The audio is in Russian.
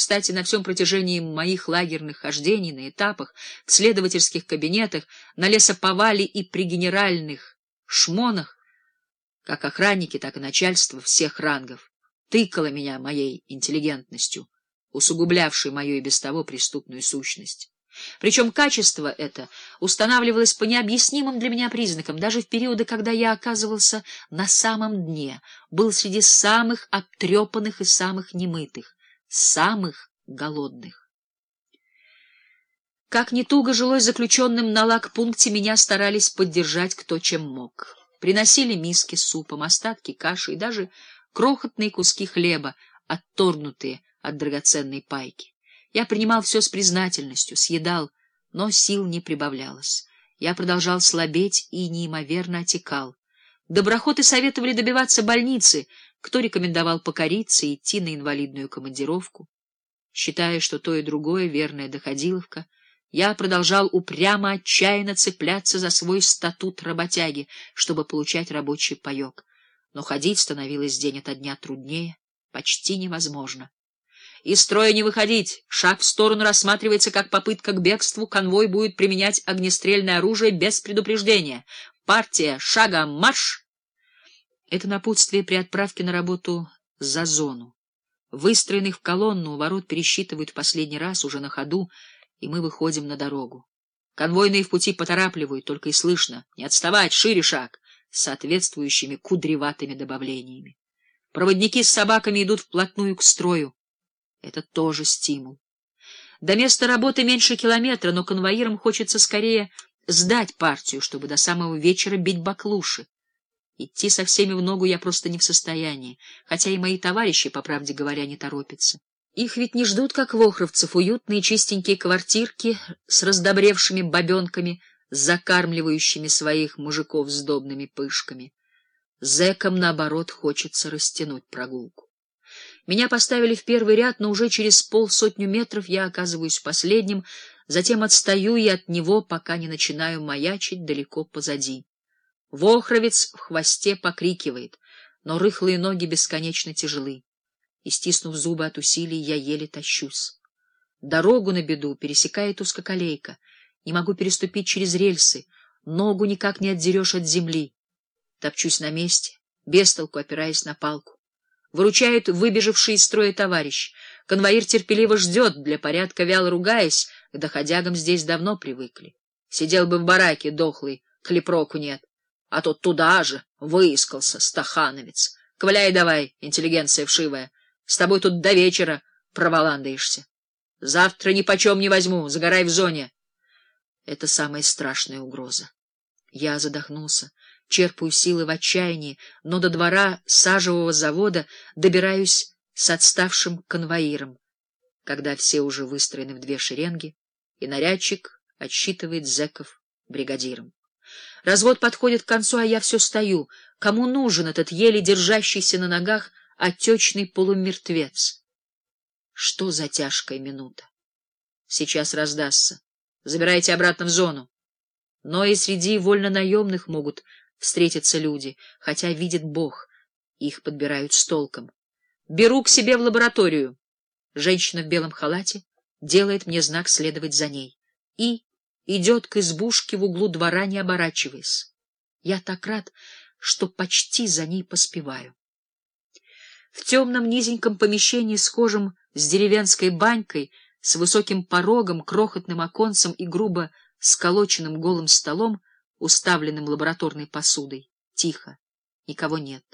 Кстати, на всем протяжении моих лагерных хождений, на этапах, в следовательских кабинетах, на лесоповале и при генеральных шмонах, как охранники, так и начальство всех рангов, тыкало меня моей интеллигентностью, усугублявшей мою и без того преступную сущность. Причем качество это устанавливалось по необъяснимым для меня признакам, даже в периоды, когда я оказывался на самом дне, был среди самых обтрепанных и самых немытых, самых голодных. Как не туго жилось заключенным на лагпункте, меня старались поддержать кто чем мог. Приносили миски с супом, остатки каши и даже крохотные куски хлеба, отторгнутые от драгоценной пайки. Я принимал все с признательностью, съедал, но сил не прибавлялось. Я продолжал слабеть и неимоверно отекал. Доброходы советовали добиваться больницы, кто рекомендовал покориться и идти на инвалидную командировку. Считая, что то и другое — верная доходиловка, я продолжал упрямо, отчаянно цепляться за свой статут работяги, чтобы получать рабочий паек. Но ходить становилось день ото дня труднее, почти невозможно. Из строя не выходить. Шаг в сторону рассматривается как попытка к бегству. Конвой будет применять огнестрельное оружие без предупреждения. Партия, шагом марш! Это напутствие при отправке на работу за зону. Выстроенных в колонну, у ворот пересчитывают в последний раз уже на ходу, и мы выходим на дорогу. Конвойные в пути поторапливают, только и слышно. Не отставать, шире шаг, с соответствующими кудреватыми добавлениями. Проводники с собаками идут вплотную к строю. Это тоже стимул. До места работы меньше километра, но конвоирам хочется скорее сдать партию, чтобы до самого вечера бить баклуши. Идти со всеми в ногу я просто не в состоянии, хотя и мои товарищи, по правде говоря, не торопятся. Их ведь не ждут, как вохровцев, уютные чистенькие квартирки с раздобревшими бабенками, закармливающими своих мужиков сдобными пышками. Зэкам, наоборот, хочется растянуть прогулку. Меня поставили в первый ряд, но уже через полсотню метров я оказываюсь последним, затем отстаю и от него, пока не начинаю маячить далеко позади. Вохровец в хвосте покрикивает, но рыхлые ноги бесконечно тяжелы. И, стиснув зубы от усилий, я еле тащусь. Дорогу на беду пересекает узкоколейка. Не могу переступить через рельсы, ногу никак не отдерешь от земли. Топчусь на месте, без толку опираясь на палку. Выручает выбежавший из строя товарищ. Конвоир терпеливо ждет, для порядка вяло ругаясь, к доходягам здесь давно привыкли. Сидел бы в бараке дохлый, клепроку нет. А тот туда же выискался, стахановец. Ковыляй давай, интеллигенция вшивая. С тобой тут до вечера проволандаешься. Завтра ни почем не возьму, загорай в зоне. Это самая страшная угроза. Я задохнулся черпаю силы в отчаянии, но до двора сажевого завода добираюсь с отставшим конвоиром, когда все уже выстроены в две шеренги, и нарядчик отсчитывает зэков бригадиром. Развод подходит к концу, а я все стою. Кому нужен этот еле держащийся на ногах отечный полумертвец? Что за тяжкая минута? Сейчас раздастся. Забирайте обратно в зону. Но и среди вольнонаемных могут встретятся люди, хотя видит Бог, их подбирают с толком. Беру к себе в лабораторию. Женщина в белом халате делает мне знак следовать за ней и идет к избушке в углу двора, не оборачиваясь. Я так рад, что почти за ней поспеваю. В темном низеньком помещении, схожем с деревенской банькой, с высоким порогом, крохотным оконцем и грубо сколоченным голым столом, уставленным лабораторной посудой. Тихо, никого нет.